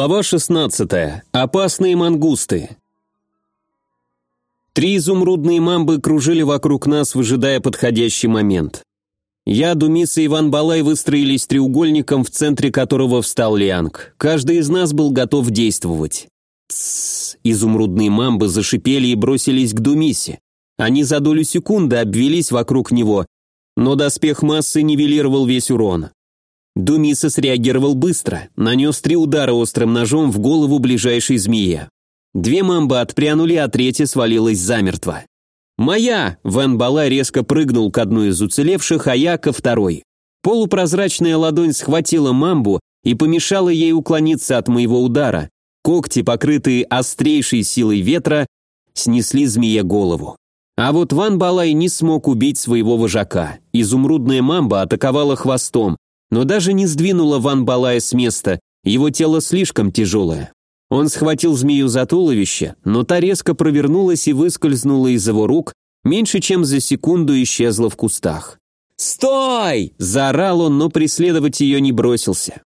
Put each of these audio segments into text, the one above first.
Глава 16. Опасные мангусты. Три изумрудные мамбы кружили вокруг нас, выжидая подходящий момент. Я, Думиса и Иван Балай выстроились треугольником, в центре которого встал Лианг. Каждый из нас был готов действовать. Тссс! Изумрудные мамбы зашипели и бросились к Думисе. Они за долю секунды обвелись вокруг него, но доспех массы нивелировал весь урон. Думиса среагировал быстро, нанес три удара острым ножом в голову ближайшей змеи. Две мамбы отпрянули, а третья свалилась замертво. «Моя!» – Ван Бала резко прыгнул к одной из уцелевших, а я ко второй. Полупрозрачная ладонь схватила мамбу и помешала ей уклониться от моего удара. Когти, покрытые острейшей силой ветра, снесли змее голову. А вот Ван Балай не смог убить своего вожака. Изумрудная мамба атаковала хвостом, но даже не сдвинула Ван Балая с места, его тело слишком тяжелое. Он схватил змею за туловище, но та резко провернулась и выскользнула из его рук, меньше чем за секунду исчезла в кустах. «Стой!» – заорал он, но преследовать ее не бросился.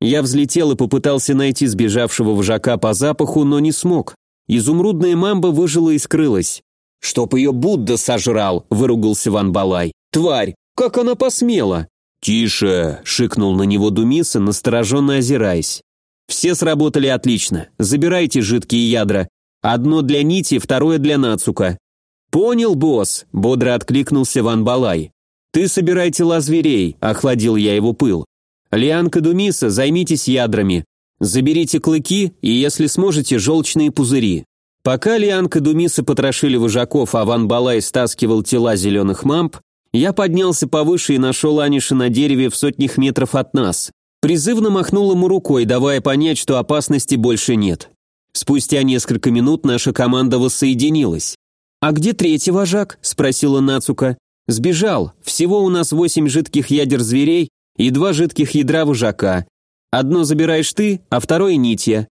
Я взлетел и попытался найти сбежавшего вожака по запаху, но не смог. Изумрудная мамба выжила и скрылась. «Чтоб ее Будда сожрал!» – выругался Ван Балай. «Тварь! Как она посмела!» «Тише!» – шикнул на него Думиса, настороженно озираясь. «Все сработали отлично. Забирайте жидкие ядра. Одно для Нити, второе для Нацука». «Понял, босс!» – бодро откликнулся Ван Балай. «Ты собирай тела зверей», – охладил я его пыл. «Лианка Думиса, займитесь ядрами. Заберите клыки и, если сможете, желчные пузыри». Пока Лианка Думиса потрошили вожаков, а Ван Балай стаскивал тела зеленых мамп, я поднялся повыше и нашел Аниша на дереве в сотнях метров от нас. Призывно махнул ему рукой, давая понять, что опасности больше нет. Спустя несколько минут наша команда воссоединилась. «А где третий вожак?» – спросила Нацука. «Сбежал. Всего у нас восемь жидких ядер зверей и два жидких ядра вожака. Одно забираешь ты, а второе – Нитья».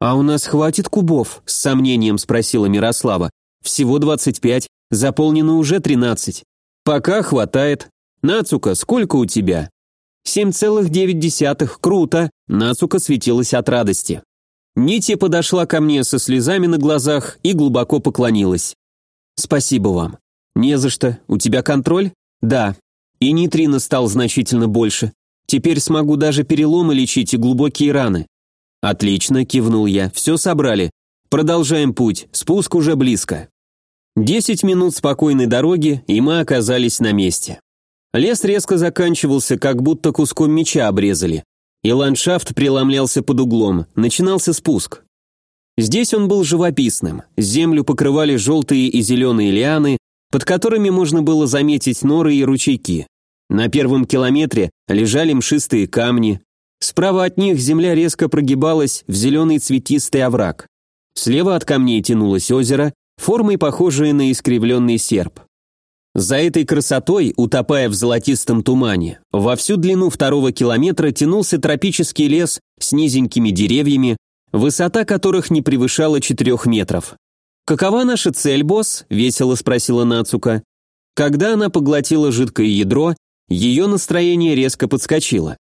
«А у нас хватит кубов?» – с сомнением спросила Мирослава. «Всего двадцать пять, заполнено уже тринадцать». «Пока хватает. Нацука, сколько у тебя?» «Семь целых девять десятых. Круто!» Нацука светилась от радости. Нити подошла ко мне со слезами на глазах и глубоко поклонилась. «Спасибо вам». «Не за что. У тебя контроль?» «Да». И нейтрина стал значительно больше. Теперь смогу даже переломы лечить и глубокие раны. «Отлично», — кивнул я. «Все собрали. Продолжаем путь. Спуск уже близко». Десять минут спокойной дороги, и мы оказались на месте. Лес резко заканчивался, как будто куском меча обрезали, и ландшафт преломлялся под углом, начинался спуск. Здесь он был живописным, землю покрывали желтые и зеленые лианы, под которыми можно было заметить норы и ручейки. На первом километре лежали мшистые камни, справа от них земля резко прогибалась в зеленый цветистый овраг. Слева от камней тянулось озеро, формой похожие на искривленный серп. За этой красотой, утопая в золотистом тумане, во всю длину второго километра тянулся тропический лес с низенькими деревьями, высота которых не превышала четырех метров. «Какова наша цель, босс?» – весело спросила Нацука. Когда она поглотила жидкое ядро, ее настроение резко подскочило.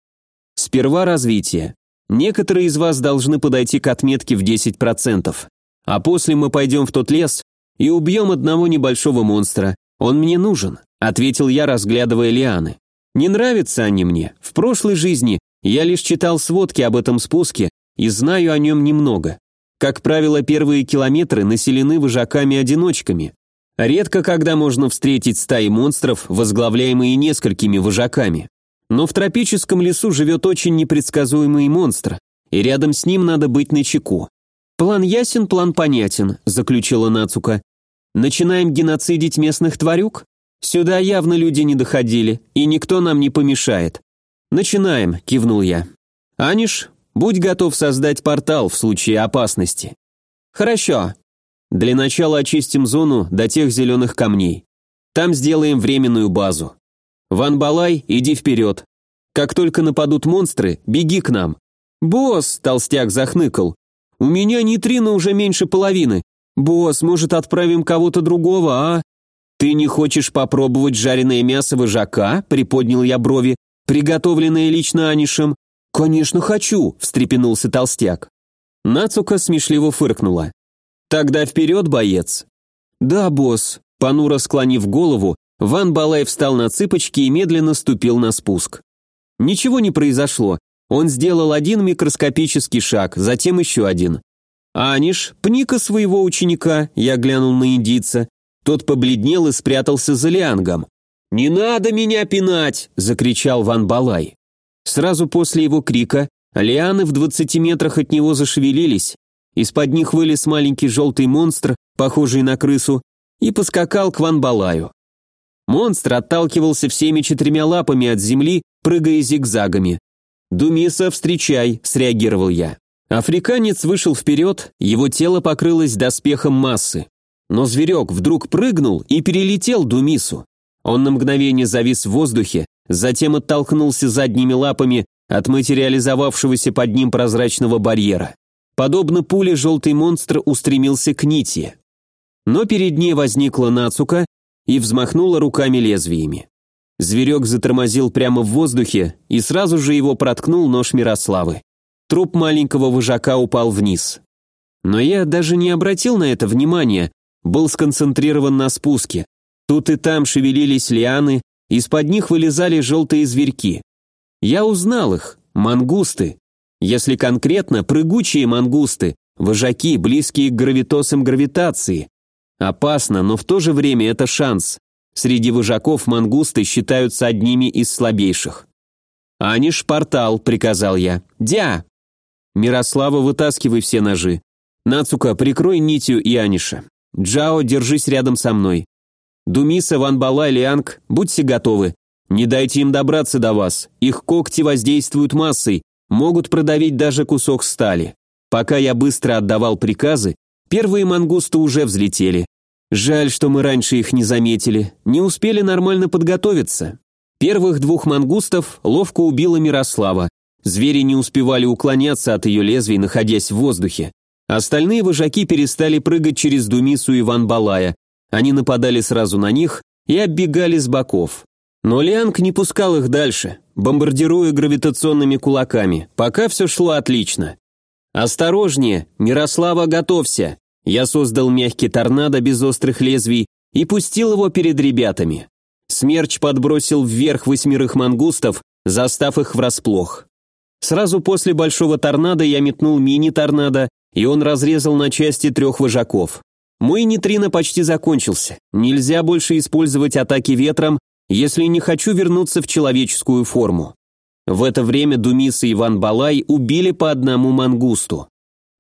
Сперва развитие. Некоторые из вас должны подойти к отметке в 10%. А после мы пойдем в тот лес и убьем одного небольшого монстра. Он мне нужен», — ответил я, разглядывая лианы. «Не нравятся они мне. В прошлой жизни я лишь читал сводки об этом спуске и знаю о нем немного. Как правило, первые километры населены вожаками-одиночками. Редко когда можно встретить стаи монстров, возглавляемые несколькими вожаками. Но в тропическом лесу живет очень непредсказуемый монстр, и рядом с ним надо быть начеку. «План ясен, план понятен», – заключила Нацука. «Начинаем геноцидить местных тварюк? Сюда явно люди не доходили, и никто нам не помешает». «Начинаем», – кивнул я. «Аниш, будь готов создать портал в случае опасности». «Хорошо. Для начала очистим зону до тех зеленых камней. Там сделаем временную базу. Ван Балай, иди вперед. Как только нападут монстры, беги к нам». «Босс!» – толстяк захныкал. У меня нейтрино уже меньше половины. Босс, может, отправим кого-то другого, а? Ты не хочешь попробовать жареное мясо вожака? Приподнял я брови, приготовленное лично Анишем. «Конечно хочу», – встрепенулся толстяк. Нацука смешливо фыркнула. «Тогда вперед, боец!» «Да, босс», – понуро склонив голову, Ван Балай встал на цыпочки и медленно ступил на спуск. Ничего не произошло, он сделал один микроскопический шаг, затем еще один. «Аниш, пни-ка своего ученика», – я глянул на индийца. Тот побледнел и спрятался за лиангом. «Не надо меня пинать!» – закричал Ван Балай. Сразу после его крика лианы в двадцати метрах от него зашевелились, из-под них вылез маленький желтый монстр, похожий на крысу, и поскакал к Ван Балаю. Монстр отталкивался всеми четырьмя лапами от земли, прыгая зигзагами. «Думиса, встречай», – среагировал я. Африканец вышел вперед, его тело покрылось доспехом массы. Но зверек вдруг прыгнул и перелетел Думису. Он на мгновение завис в воздухе, затем оттолкнулся задними лапами от материализовавшегося под ним прозрачного барьера. Подобно пуле желтый монстр устремился к Нити. Но перед ней возникла Нацука и взмахнула руками лезвиями. Зверек затормозил прямо в воздухе, и сразу же его проткнул нож Мирославы. Труп маленького вожака упал вниз. Но я даже не обратил на это внимания, был сконцентрирован на спуске. Тут и там шевелились лианы, из-под них вылезали желтые зверьки. Я узнал их, мангусты. Если конкретно, прыгучие мангусты, вожаки, близкие к гравитосам гравитации. Опасно, но в то же время это шанс. Среди вожаков мангусты считаются одними из слабейших. «Аниш, портал», — приказал я. «Дя!» «Мирослава, вытаскивай все ножи. Нацука, прикрой нитью и Аниша. Джао, держись рядом со мной. Думиса, Ван Бала, Лианг, будьте готовы. Не дайте им добраться до вас. Их когти воздействуют массой, могут продавить даже кусок стали. Пока я быстро отдавал приказы, первые мангусты уже взлетели. Жаль, что мы раньше их не заметили, не успели нормально подготовиться. Первых двух мангустов ловко убила Мирослава. Звери не успевали уклоняться от ее лезвий, находясь в воздухе. Остальные вожаки перестали прыгать через Думису и Ван Балая, они нападали сразу на них и оббегали с боков. Но Лианг не пускал их дальше, бомбардируя гравитационными кулаками, пока все шло отлично. «Осторожнее! Мирослава, готовься!» Я создал мягкий торнадо без острых лезвий и пустил его перед ребятами. Смерч подбросил вверх восьмерых мангустов, застав их врасплох. Сразу после большого торнадо я метнул мини-торнадо, и он разрезал на части трех вожаков. Мой нейтрино почти закончился. Нельзя больше использовать атаки ветром, если не хочу вернуться в человеческую форму. В это время Думиса и Иван Балай убили по одному мангусту.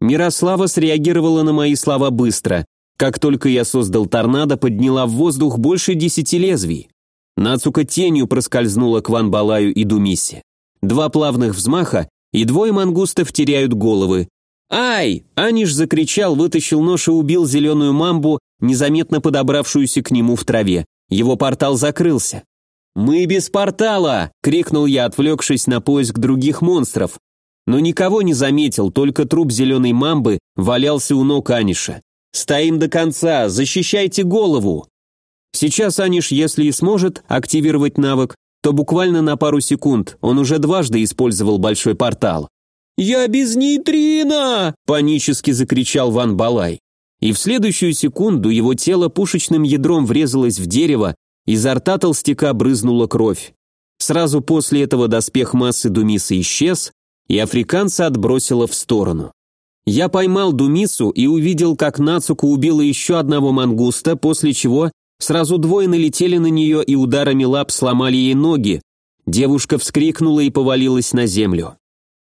Мирослава среагировала на мои слова быстро. Как только я создал торнадо, подняла в воздух больше десяти лезвий. Нацука тенью проскользнула к Ван Балаю и Думисе. Два плавных взмаха, и двое мангустов теряют головы. «Ай!» Аниш закричал, вытащил нож и убил зеленую мамбу, незаметно подобравшуюся к нему в траве. Его портал закрылся. «Мы без портала!» — крикнул я, отвлекшись на поиск других монстров. Но никого не заметил, только труп зеленой мамбы валялся у ног Аниша. «Стоим до конца! Защищайте голову!» Сейчас Аниш, если и сможет активировать навык, то буквально на пару секунд, он уже дважды использовал большой портал. «Я без нейтрина!» – панически закричал Ван Балай. И в следующую секунду его тело пушечным ядром врезалось в дерево, изо рта толстяка брызнула кровь. Сразу после этого доспех массы Думиса исчез, и африканца отбросило в сторону. Я поймал Думису и увидел, как Нацука убила еще одного мангуста, после чего сразу двое налетели на нее и ударами лап сломали ей ноги. Девушка вскрикнула и повалилась на землю.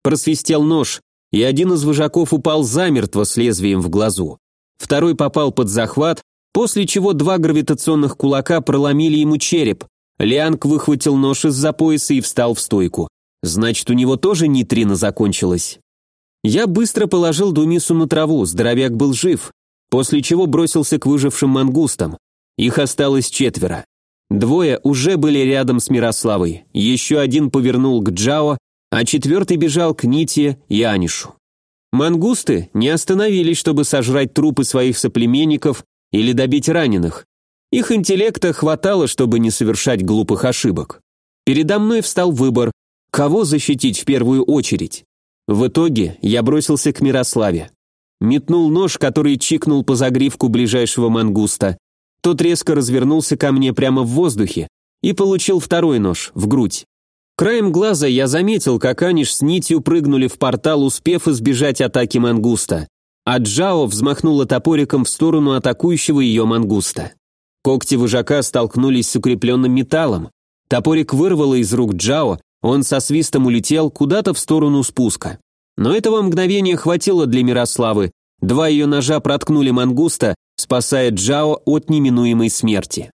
Просвистел нож, и один из вожаков упал замертво с лезвием в глазу. Второй попал под захват, после чего два гравитационных кулака проломили ему череп. Лианг выхватил нож из-за пояса и встал в стойку. Значит, у него тоже нейтрино закончилось. Я быстро положил Думису на траву, здоровяк был жив, после чего бросился к выжившим мангустам. Их осталось четверо. Двое уже были рядом с Мирославой, еще один повернул к Джао, а четвертый бежал к Ните и Анишу. Мангусты не остановились, чтобы сожрать трупы своих соплеменников или добить раненых. Их интеллекта хватало, чтобы не совершать глупых ошибок. Передо мной встал выбор Кого защитить в первую очередь? В итоге я бросился к Мирославе. Метнул нож, который чикнул по загривку ближайшего мангуста. Тот резко развернулся ко мне прямо в воздухе и получил второй нож в грудь. Краем глаза я заметил, как Аниш с нитью прыгнули в портал, успев избежать атаки мангуста. А Джао взмахнула топориком в сторону атакующего ее мангуста. Когти вожака столкнулись с укрепленным металлом. Топорик вырвало из рук Джао, он со свистом улетел куда-то в сторону спуска. Но этого мгновения хватило для Мирославы. Два ее ножа проткнули мангуста, спасая Джао от неминуемой смерти.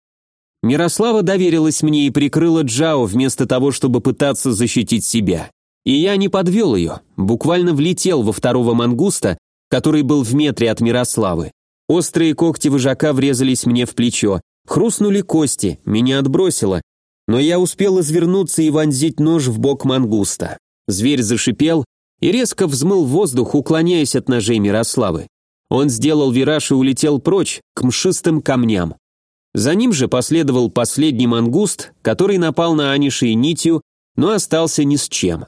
Мирослава доверилась мне и прикрыла Джао вместо того, чтобы пытаться защитить себя. И я не подвел ее, буквально влетел во второго мангуста, который был в метре от Мирославы. Острые когти вожака врезались мне в плечо, хрустнули кости, меня отбросило, но я успел извернуться и вонзить нож в бок мангуста. Зверь зашипел и резко взмыл воздух, уклоняясь от ножей Мирославы. Он сделал вираж и улетел прочь, к мшистым камням. За ним же последовал последний мангуст, который напал на Аниши и Нитью, но остался ни с чем.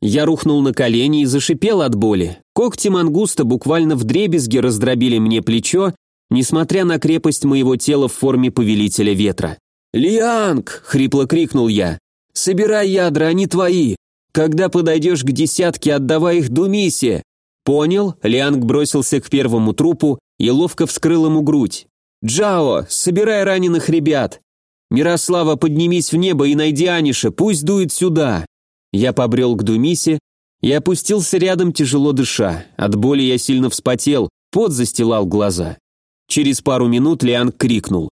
Я рухнул на колени и зашипел от боли. Когти мангуста буквально вдребезги раздробили мне плечо, несмотря на крепость моего тела в форме повелителя ветра. «Лианг!» — хрипло крикнул я. «Собирай ядра, они твои! Когда подойдешь к десятке, отдавай их Думисе!» «Понял?» — Лианг бросился к первому трупу и ловко вскрыл ему грудь. «Джао, собирай раненых ребят! Мирослава, поднимись в небо и найди Аниша, пусть дует сюда!» Я побрел к Думисе и опустился рядом, тяжело дыша. От боли я сильно вспотел, пот застилал глаза. Через пару минут Лиан крикнул.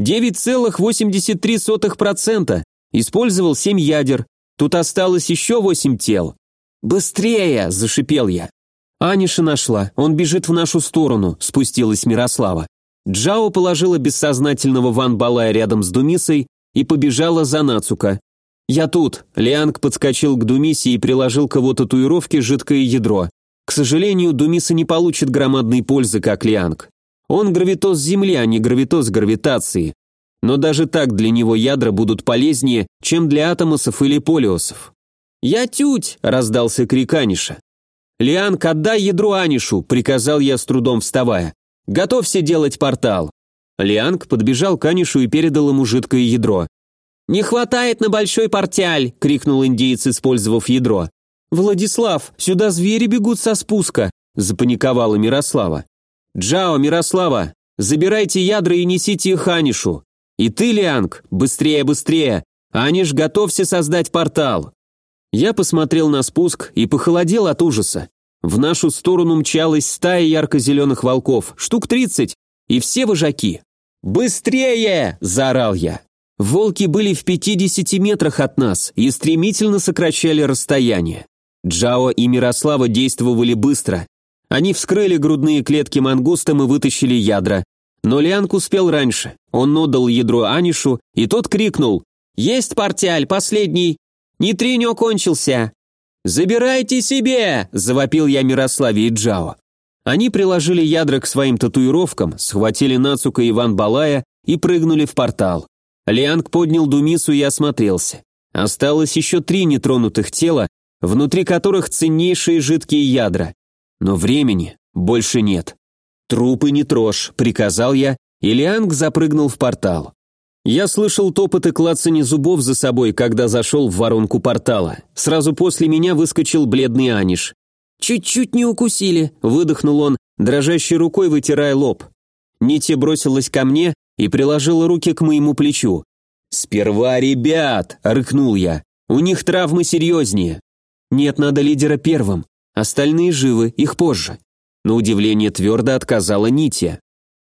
«9,83%! Использовал семь ядер. Тут осталось еще восемь тел». «Быстрее!» – зашипел я. «Аниша нашла, он бежит в нашу сторону», – спустилась Мирослава. Джао положила бессознательного Ван Балая рядом с Думисой и побежала за Нацука. «Я тут!» Лианг подскочил к Думисе и приложил к его татуировке жидкое ядро. К сожалению, Думиса не получит громадной пользы, как Лианг. Он гравитоз Земли, а не гравитоз гравитации. Но даже так для него ядра будут полезнее, чем для атомосов или полиосов. «Я тють!» – раздался крик Аниша. «Лианг, отдай ядро Анишу!» – приказал я с трудом вставая. Готовься делать портал!» Лианг подбежал к Анишу и передал ему жидкое ядро. «Не хватает на большой портяль!» — крикнул индеец, использовав ядро. «Владислав, сюда звери бегут со спуска!» — запаниковала Мирослава. «Джао, Мирослава, забирайте ядра и несите их Анишу. И ты, Лианг, быстрее, быстрее! Аниш, готовься создать портал!» Я посмотрел на спуск и похолодел от ужаса. В нашу сторону мчалась стая ярко-зеленых волков, штук тридцать, и все вожаки. «Быстрее!» – заорал я. Волки были в пятидесяти метрах от нас и стремительно сокращали расстояние. Джао и Мирослава действовали быстро. Они вскрыли грудные клетки мангустам и вытащили ядра. Но Лианг успел раньше. Он отдал ядро Анишу, и тот крикнул «Есть портяль, последний!» «Нейтринё кончился!» «Забирайте себе!» – завопил я Мирославе и Джао. Они приложили ядра к своим татуировкам, схватили Нацука и Иван Балая и прыгнули в портал. Лианг поднял Думису и осмотрелся. Осталось еще три нетронутых тела, внутри которых ценнейшие жидкие ядра. Но времени больше нет. «Трупы не трожь», — приказал я, и Лианг запрыгнул в портал. Я слышал топот и клацанье зубов за собой, когда зашел в воронку портала. Сразу после меня выскочил бледный Аниш. «Чуть-чуть не укусили», — выдохнул он, дрожащей рукой вытирая лоб. Нити бросилась ко мне и приложила руки к моему плечу. «Сперва ребят!» — рыкнул я. «У них травмы серьезнее». «Нет, надо лидера первым. Остальные живы, их позже». На удивление твердо отказала Нитя.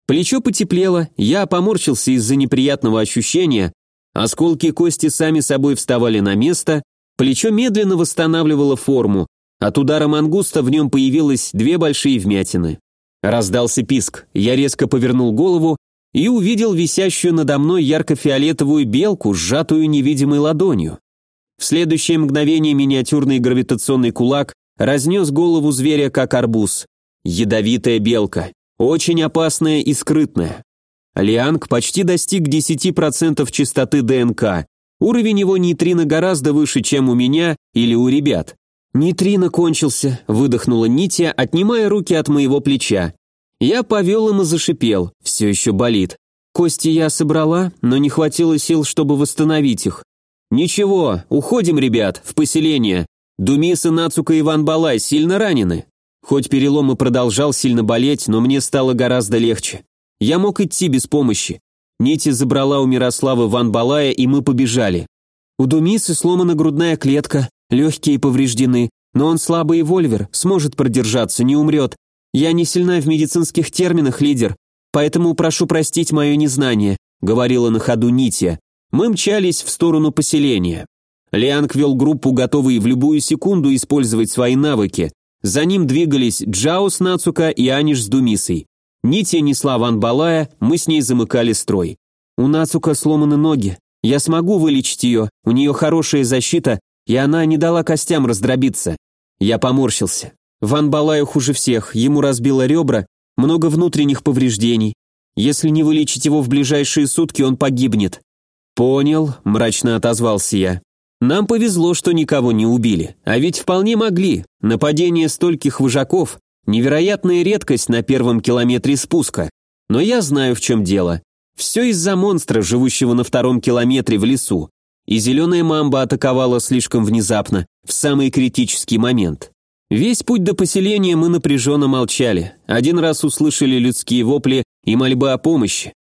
Плечо потеплело, я поморщился из-за неприятного ощущения, осколки кости сами собой вставали на место, плечо медленно восстанавливало форму, от удара мангуста в нем появилось две большие вмятины. Раздался писк, я резко повернул голову и увидел висящую надо мной ярко-фиолетовую белку, сжатую невидимой ладонью. В следующее мгновение миниатюрный гравитационный кулак разнес голову зверя, как арбуз. Ядовитая белка. Очень опасная и скрытная. Лианг почти достиг 10% чистоты ДНК. Уровень его нейтрино гораздо выше, чем у меня или у ребят. «Нейтрино кончился», — выдохнула Нитя, отнимая руки от моего плеча. Я повел им и зашипел, все еще болит. Кости я собрала, но не хватило сил, чтобы восстановить их. «Ничего, уходим, ребят, в поселение. Думиса, Нацука и Иван Балай сильно ранены». Хоть перелом и продолжал сильно болеть, но мне стало гораздо легче. Я мог идти без помощи. Нити забрала у Мирославы Ван Балая, и мы побежали. У Думисы сломана грудная клетка, легкие повреждены, но он слабый вольвер, сможет продержаться, не умрет. Я не сильна в медицинских терминах, лидер, поэтому прошу простить мое незнание», — говорила на ходу Нития. Мы мчались в сторону поселения. Лианг вел группу, готовые в любую секунду использовать свои навыки. За ним двигались Джао с Нацука и Аниш с Думисой. Нития несла Ван Балая, мы с ней замыкали строй. У Нацука сломаны ноги. Я смогу вылечить ее, у нее хорошая защита, и она не дала костям раздробиться. Я поморщился. Ван Балаю хуже всех, ему разбило ребра, много внутренних повреждений. Если не вылечить его в ближайшие сутки, он погибнет. «Понял», – мрачно отозвался я. «Нам повезло, что никого не убили, а ведь вполне могли. Нападение стольких выжаков – невероятная редкость на первом километре спуска. Но я знаю, в чем дело. Все из-за монстра, живущего на втором километре в лесу. И зеленая мамба атаковала слишком внезапно, в самый критический момент. Весь путь до поселения мы напряженно молчали. Один раз услышали людские вопли и мольбы о помощи.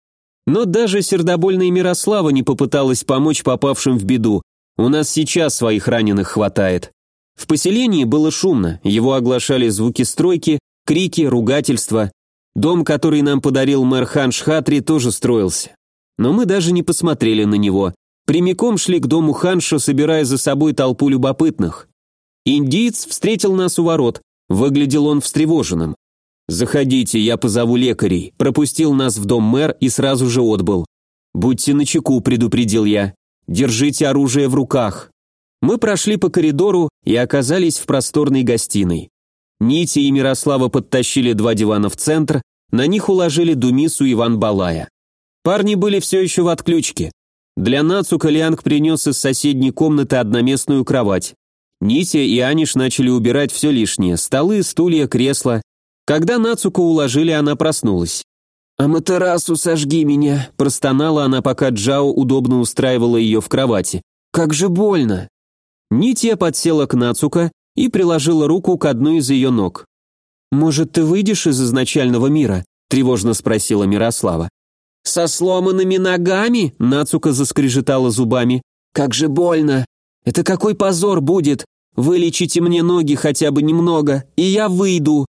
Но даже сердобольная Мирослава не попыталась помочь попавшим в беду. У нас сейчас своих раненых хватает. В поселении было шумно, его оглашали звуки стройки, крики, ругательства. Дом, который нам подарил мэр Хан Шхатри, тоже строился. Но мы даже не посмотрели на него. Прямиком шли к дому Ханша, собирая за собой толпу любопытных. Индиец встретил нас у ворот. Выглядел он встревоженным. «Заходите, я позову лекарей», пропустил нас в дом мэр и сразу же отбыл. «Будьте начеку», предупредил я. «Держите оружие в руках». Мы прошли по коридору и оказались в просторной гостиной. Нити и Мирослава подтащили два дивана в центр, на них уложили Думису и Иван Балая. Парни были все еще в отключке. Для Нацука Лианг принес из соседней комнаты одноместную кровать. Нитя и Аниш начали убирать все лишнее – столы, стулья, кресла. Когда Нацуку уложили, она проснулась. «Аматерасу, сожги меня!» – простонала она, пока Джао удобно устраивала ее в кровати. «Как же больно!» Нития подсела к Нацука и приложила руку к одной из ее ног. «Может, ты выйдешь из изначального мира?» – тревожно спросила Мирослава. «Со сломанными ногами?» – Нацука заскрежетала зубами. «Как же больно! Это какой позор будет! Вылечите мне ноги хотя бы немного, и я выйду!»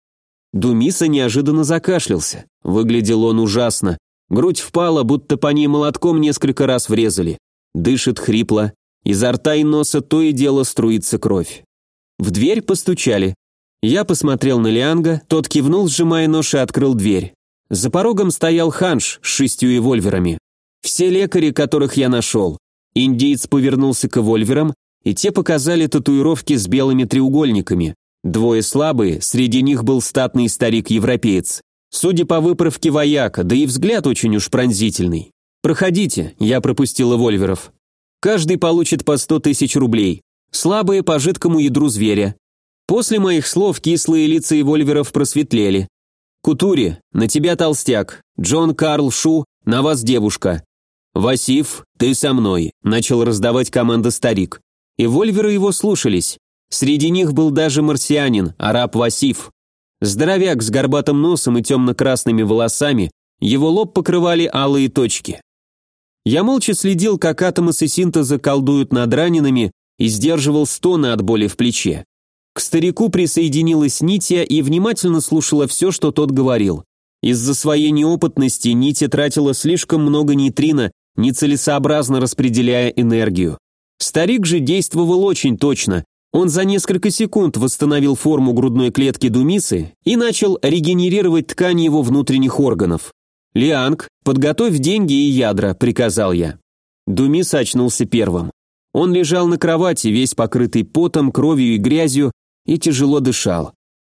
Думиса неожиданно закашлялся. Выглядел он ужасно. Грудь впала, будто по ней молотком несколько раз врезали. Дышит хрипло. Изо рта и носа то и дело струится кровь. В дверь постучали. Я посмотрел на Лианга, тот кивнул, сжимая нож и открыл дверь. За порогом стоял Ханш с шестью эвольверами. Все лекари, которых я нашел. Индиец повернулся к эвольверам, и те показали татуировки с белыми треугольниками. Двое слабые, среди них был статный старик-европеец. Судя по выправке вояка, да и взгляд очень уж пронзительный. «Проходите», я пропустил эвольверов. Каждый получит по сто тысяч рублей. Слабые по жидкому ядру зверя. После моих слов кислые лица эвольверов просветлели. «Кутури, на тебя толстяк. Джон Карл Шу, на вас девушка. Васиф, ты со мной», – начал раздавать команда старик. И вольверы его слушались. Среди них был даже марсианин, араб Васиф. Здоровяк с горбатым носом и темно-красными волосами, его лоб покрывали алые точки. Я молча следил, как атомы синтеза колдуют над ранеными и сдерживал стоны от боли в плече. К старику присоединилась Нитя и внимательно слушала все, что тот говорил. Из-за своей неопытности Нитя тратила слишком много нейтрино, нецелесообразно распределяя энергию. Старик же действовал очень точно. Он за несколько секунд восстановил форму грудной клетки Думисы и начал регенерировать ткани его внутренних органов. «Лианг, подготовь деньги и ядра», — приказал я. Думис очнулся первым. Он лежал на кровати, весь покрытый потом, кровью и грязью, и тяжело дышал.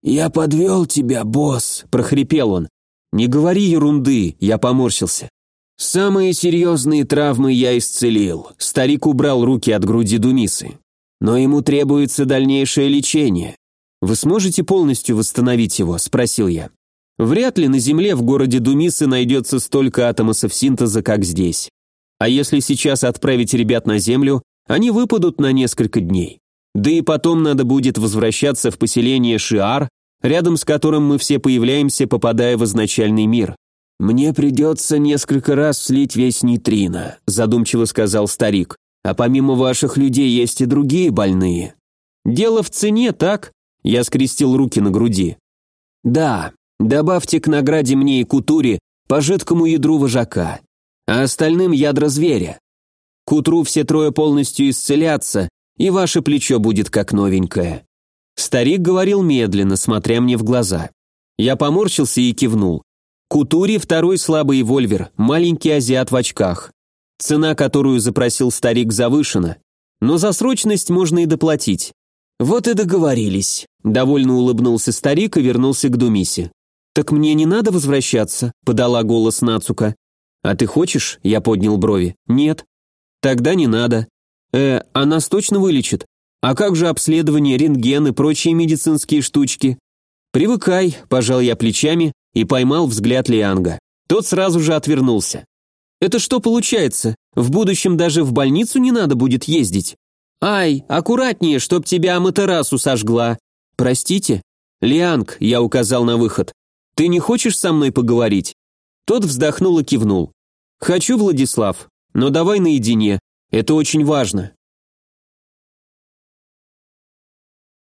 «Я подвел тебя, босс», — прохрипел он. «Не говори ерунды», — я поморщился. Самые серьезные травмы я исцелил. Старик убрал руки от груди Думисы. Но ему требуется дальнейшее лечение. Вы сможете полностью восстановить его? Спросил я. Вряд ли на Земле в городе Думисы найдется столько атомосов синтеза, как здесь. А если сейчас отправить ребят на Землю, они выпадут на несколько дней. Да и потом надо будет возвращаться в поселение Шиар, рядом с которым мы все появляемся, попадая в изначальный мир. «Мне придется несколько раз слить весь нейтрино», задумчиво сказал старик. «А помимо ваших людей есть и другие больные». «Дело в цене, так?» Я скрестил руки на груди. «Да, добавьте к награде мне и кутуре по жидкому ядру вожака, а остальным ядра зверя. К утру все трое полностью исцелятся, и ваше плечо будет как новенькое». Старик говорил медленно, смотря мне в глаза. Я поморщился и кивнул. Кутури второй слабый вольвер, маленький азиат в очках. Цена, которую запросил старик, завышена, но за срочность можно и доплатить. Вот и договорились. Довольно улыбнулся старик и вернулся к Думисе. «Так мне не надо возвращаться», — подала голос Нацука. «А ты хочешь?» — я поднял брови. «Нет». «Тогда не надо». «Э, а нас точно вылечит? А как же обследование, рентген и прочие медицинские штучки?» «Привыкай», – пожал я плечами и поймал взгляд Лианга. Тот сразу же отвернулся. «Это что получается? В будущем даже в больницу не надо будет ездить?» «Ай, аккуратнее, чтоб тебя Аматерасу сожгла!» «Простите?» «Лианг», – я указал на выход. «Ты не хочешь со мной поговорить?» Тот вздохнул и кивнул. «Хочу, Владислав, но давай наедине. Это очень важно.